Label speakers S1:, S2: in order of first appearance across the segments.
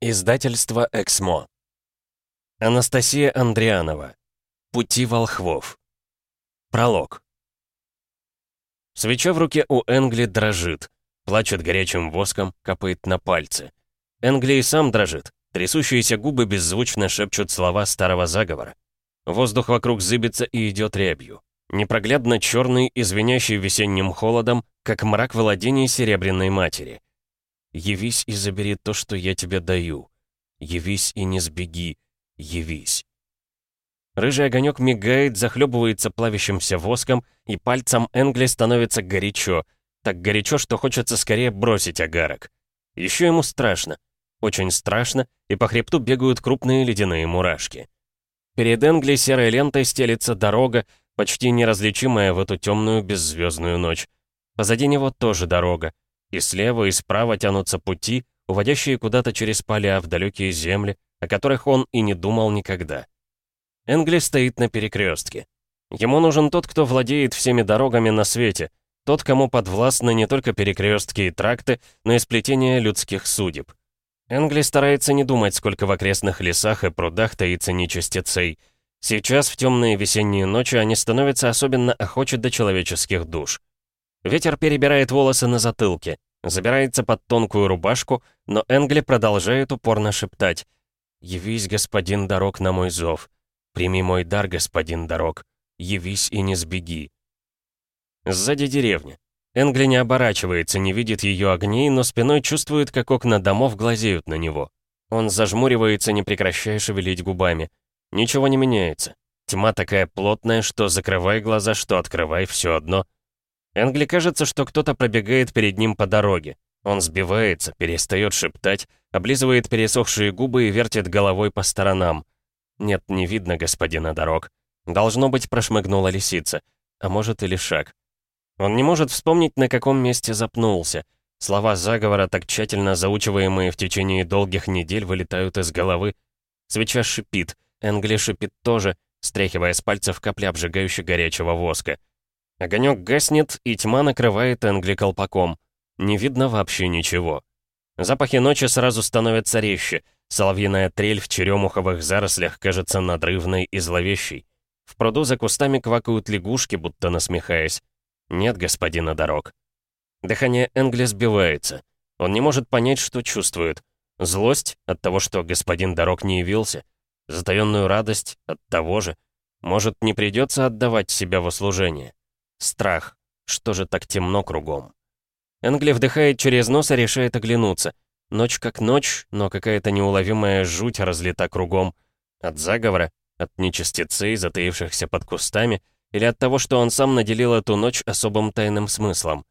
S1: Издательство «Эксмо». Анастасия Андрианова. Пути волхвов. Пролог. Свеча в руке у Энгли дрожит. Плачет горячим воском, капает на пальцы. Энгли и сам дрожит. Трясущиеся губы беззвучно шепчут слова старого заговора. Воздух вокруг зыбится и идет рябью. Непроглядно черный, извиняющий весенним холодом, как мрак владений Серебряной Матери — Явись и забери то, что я тебе даю. Явись и не сбеги. Явись. Рыжий огонек мигает, захлебывается плавящимся воском, и пальцем Энгли становится горячо. Так горячо, что хочется скорее бросить агарок. Еще ему страшно. Очень страшно, и по хребту бегают крупные ледяные мурашки. Перед Энгли серой лентой стелится дорога, почти неразличимая в эту темную беззвездную ночь. Позади него тоже дорога, и слева, и справа тянутся пути, уводящие куда-то через поля в далекие земли, о которых он и не думал никогда. Энгли стоит на перекрестке. Ему нужен тот, кто владеет всеми дорогами на свете, тот, кому подвластны не только перекрестки и тракты, но и сплетение людских судеб. Энгли старается не думать, сколько в окрестных лесах и прудах таится нечистецей. Сейчас, в темные весенние ночи, они становятся особенно охочи до человеческих душ. Ветер перебирает волосы на затылке, забирается под тонкую рубашку, но Энгли продолжает упорно шептать. «Явись, господин дорог, на мой зов. Прими мой дар, господин дорог. Явись и не сбеги». Сзади деревня. Энгли не оборачивается, не видит ее огней, но спиной чувствует, как окна домов глазеют на него. Он зажмуривается, не прекращая шевелить губами. Ничего не меняется. Тьма такая плотная, что закрывай глаза, что открывай, все одно — Энгли кажется, что кто-то пробегает перед ним по дороге. Он сбивается, перестает шептать, облизывает пересохшие губы и вертит головой по сторонам. Нет, не видно господина дорог. Должно быть, прошмыгнула лисица. А может, или шаг. Он не может вспомнить, на каком месте запнулся. Слова заговора, так тщательно заучиваемые в течение долгих недель, вылетают из головы. Свеча шипит. Энгли шипит тоже, стряхивая с пальцев капли обжигающего горячего воска. Огонек гаснет, и тьма накрывает Энгли колпаком. Не видно вообще ничего. Запахи ночи сразу становятся резче. Соловьиная трель в черемуховых зарослях кажется надрывной и зловещей. В пруду за кустами квакают лягушки, будто насмехаясь. Нет господина дорог. Дыхание Энгли сбивается. Он не может понять, что чувствует. Злость от того, что господин дорог не явился. Затаённую радость от того же. Может, не придется отдавать себя во служение. Страх. Что же так темно кругом? Энгли вдыхает через нос и решает оглянуться. Ночь как ночь, но какая-то неуловимая жуть разлита кругом. От заговора, от нечистецей, затаившихся под кустами, или от того, что он сам наделил эту ночь особым тайным смыслом.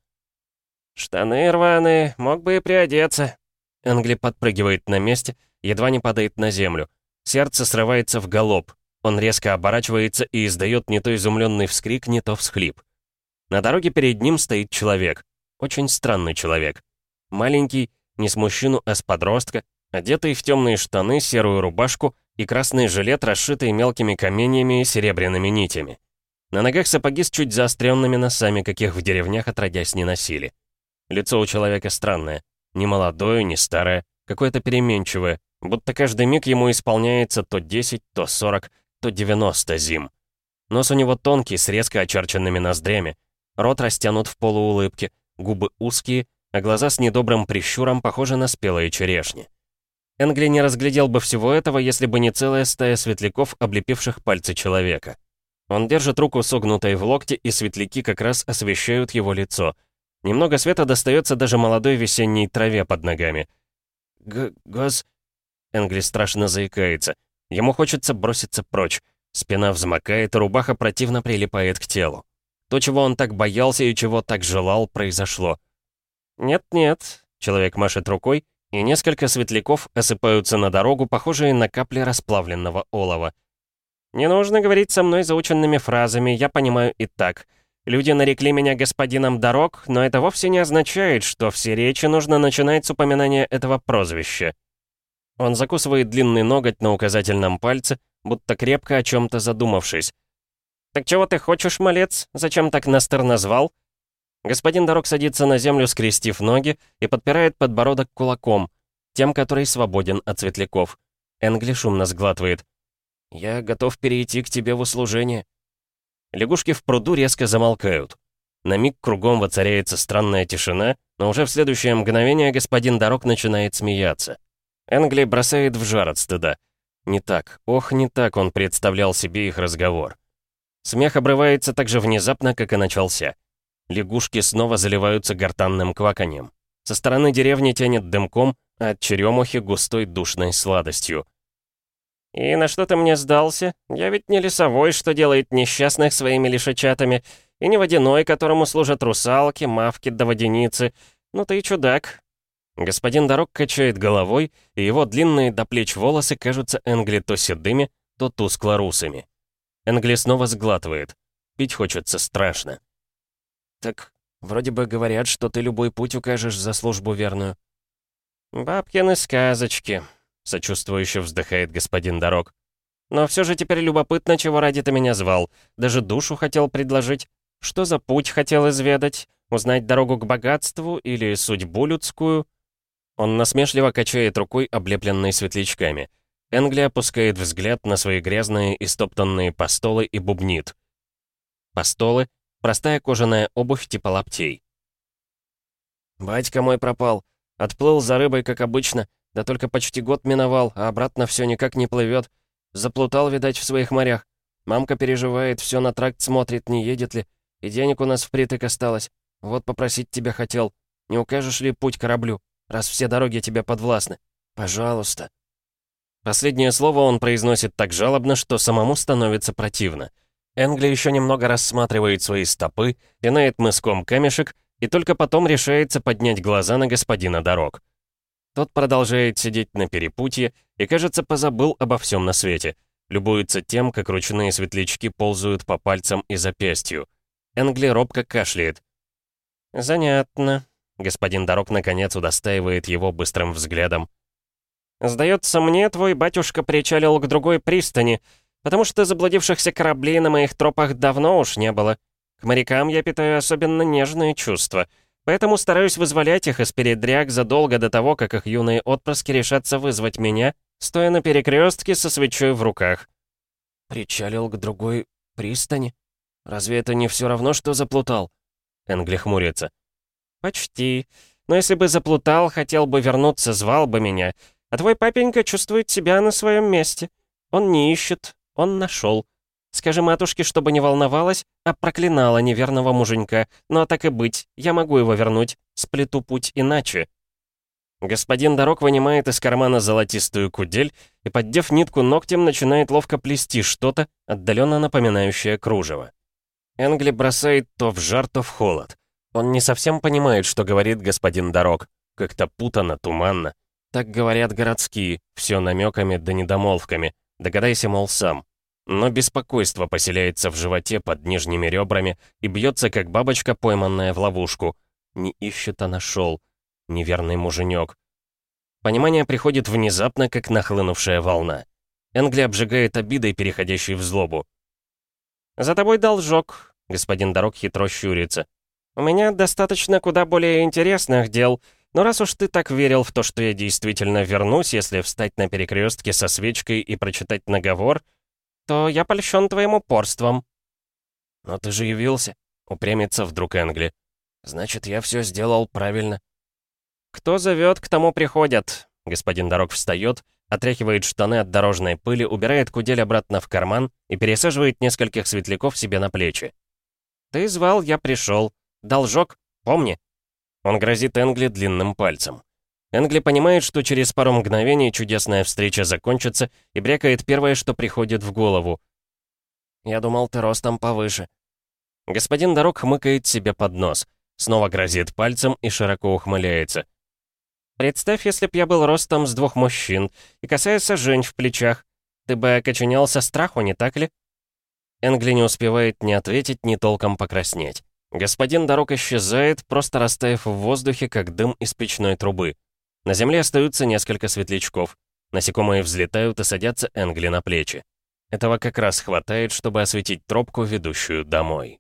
S1: «Штаны рваные, мог бы и приодеться». Энгли подпрыгивает на месте, едва не падает на землю. Сердце срывается в галоп. Он резко оборачивается и издает не то изумленный вскрик, не то всхлип. На дороге перед ним стоит человек. Очень странный человек. Маленький, не с мужчину, а с подростка, одетый в темные штаны, серую рубашку и красный жилет, расшитый мелкими каменьями и серебряными нитями. На ногах сапоги с чуть заостренными носами, каких в деревнях отродясь не носили. Лицо у человека странное. Не молодое, не старое, какое-то переменчивое, будто каждый миг ему исполняется то 10, то 40, то 90 зим. Нос у него тонкий, с резко очерченными ноздрями, Рот растянут в полуулыбке, губы узкие, а глаза с недобрым прищуром похожи на спелые черешни. Энгли не разглядел бы всего этого, если бы не целая стая светляков, облепивших пальцы человека. Он держит руку согнутой в локте, и светляки как раз освещают его лицо. Немного света достается даже молодой весенней траве под ногами. Г «Гос...» Энгли страшно заикается. Ему хочется броситься прочь. Спина взмокает, рубаха противно прилипает к телу. То, чего он так боялся и чего так желал, произошло. «Нет-нет», — человек машет рукой, и несколько светляков осыпаются на дорогу, похожие на капли расплавленного олова. «Не нужно говорить со мной заученными фразами, я понимаю и так. Люди нарекли меня господином дорог, но это вовсе не означает, что все речи нужно начинать с упоминания этого прозвища». Он закусывает длинный ноготь на указательном пальце, будто крепко о чем-то задумавшись. «Так чего ты хочешь, малец? Зачем так Настер назвал?» Господин Дорог садится на землю, скрестив ноги, и подпирает подбородок кулаком. тем, который свободен от светляков. Энгли шумно сглатывает. «Я готов перейти к тебе в услужение». Лягушки в пруду резко замолкают. На миг кругом воцаряется странная тишина, но уже в следующее мгновение господин Дорог начинает смеяться. Энгли бросает в жар от стыда. Не так, ох, не так он представлял себе их разговор. Смех обрывается так же внезапно, как и начался. Лягушки снова заливаются гортанным кваканьем. Со стороны деревни тянет дымком, а от черемухи густой душной сладостью. «И на что ты мне сдался? Я ведь не лесовой, что делает несчастных своими лишачатами, и не водяной, которому служат русалки, мавки да водяницы. Ну ты и чудак». Господин Дорог качает головой, и его длинные до плеч волосы кажутся Энгли то седыми, то тускло-русыми. Энгли снова сглатывает. Пить хочется страшно. «Так вроде бы говорят, что ты любой путь укажешь за службу верную». «Бабкины сказочки», — сочувствующе вздыхает господин Дорог. «Но все же теперь любопытно, чего ради ты меня звал. Даже душу хотел предложить. Что за путь хотел изведать? Узнать дорогу к богатству или судьбу людскую?» Он насмешливо качает рукой, облепленной светлячками. Энгли опускает взгляд на свои грязные и стоптанные постолы и бубнит. Постолы — простая кожаная обувь типа лаптей. «Батька мой пропал. Отплыл за рыбой, как обычно, да только почти год миновал, а обратно все никак не плывет. Заплутал, видать, в своих морях. Мамка переживает, все на тракт смотрит, не едет ли. И денег у нас впритык осталось. Вот попросить тебя хотел. Не укажешь ли путь кораблю, раз все дороги тебе подвластны? Пожалуйста». Последнее слово он произносит так жалобно, что самому становится противно. Энгли еще немного рассматривает свои стопы, пинает мыском камешек и только потом решается поднять глаза на господина дорог. Тот продолжает сидеть на перепутье и, кажется, позабыл обо всем на свете. Любуется тем, как ручные светлячки ползают по пальцам и запястью. Энгли робко кашляет. «Занятно». Господин Дорог наконец удостаивает его быстрым взглядом. «Сдается мне, твой батюшка причалил к другой пристани, потому что заблудившихся кораблей на моих тропах давно уж не было. К морякам я питаю особенно нежные чувства, поэтому стараюсь вызволять их из передряг задолго до того, как их юные отпрыски решатся вызвать меня, стоя на перекрестке со свечой в руках». «Причалил к другой пристани?» «Разве это не все равно, что заплутал?» Энгли хмурится. «Почти. Но если бы заплутал, хотел бы вернуться, звал бы меня. А твой папенька чувствует себя на своем месте. Он не ищет, он нашел. Скажи матушке, чтобы не волновалась, а проклинала неверного муженька. Ну а так и быть, я могу его вернуть. Сплету путь иначе». Господин Дорог вынимает из кармана золотистую кудель и, поддев нитку ногтем, начинает ловко плести что-то, отдаленно напоминающее кружево. Энгли бросает то в жар, то в холод. Он не совсем понимает, что говорит господин Дорог. Как-то путано, туманно. Так говорят городские, все намеками да недомолвками. Догадайся, мол, сам. Но беспокойство поселяется в животе под нижними ребрами и бьется, как бабочка, пойманная в ловушку. Не ищет, а нашел. Неверный муженек. Понимание приходит внезапно, как нахлынувшая волна. Энгли обжигает обидой, переходящей в злобу. «За тобой должок», — господин Дорог хитро щурится. «У меня достаточно куда более интересных дел, но раз уж ты так верил в то, что я действительно вернусь, если встать на перекрестке со свечкой и прочитать наговор, то я польщен твоим упорством». «Но ты же явился», — упрямится вдруг Энгли. «Значит, я все сделал правильно». «Кто зовет, к тому приходят». Господин Дорог встает, отряхивает штаны от дорожной пыли, убирает кудель обратно в карман и пересаживает нескольких светляков себе на плечи. «Ты звал, я пришел. Должок, помни». Он грозит Энгли длинным пальцем. Энгли понимает, что через пару мгновений чудесная встреча закончится и брякает первое, что приходит в голову. «Я думал, ты ростом повыше». Господин Дорог хмыкает себе под нос, снова грозит пальцем и широко ухмыляется. Представь, если б я был ростом с двух мужчин и касается жень в плечах. Ты бы окоченелся страху, не так ли?» Энгли не успевает ни ответить, ни толком покраснеть. Господин дорог исчезает, просто растаяв в воздухе, как дым из печной трубы. На земле остаются несколько светлячков. Насекомые взлетают и садятся Энгли на плечи. Этого как раз хватает, чтобы осветить тропку, ведущую домой.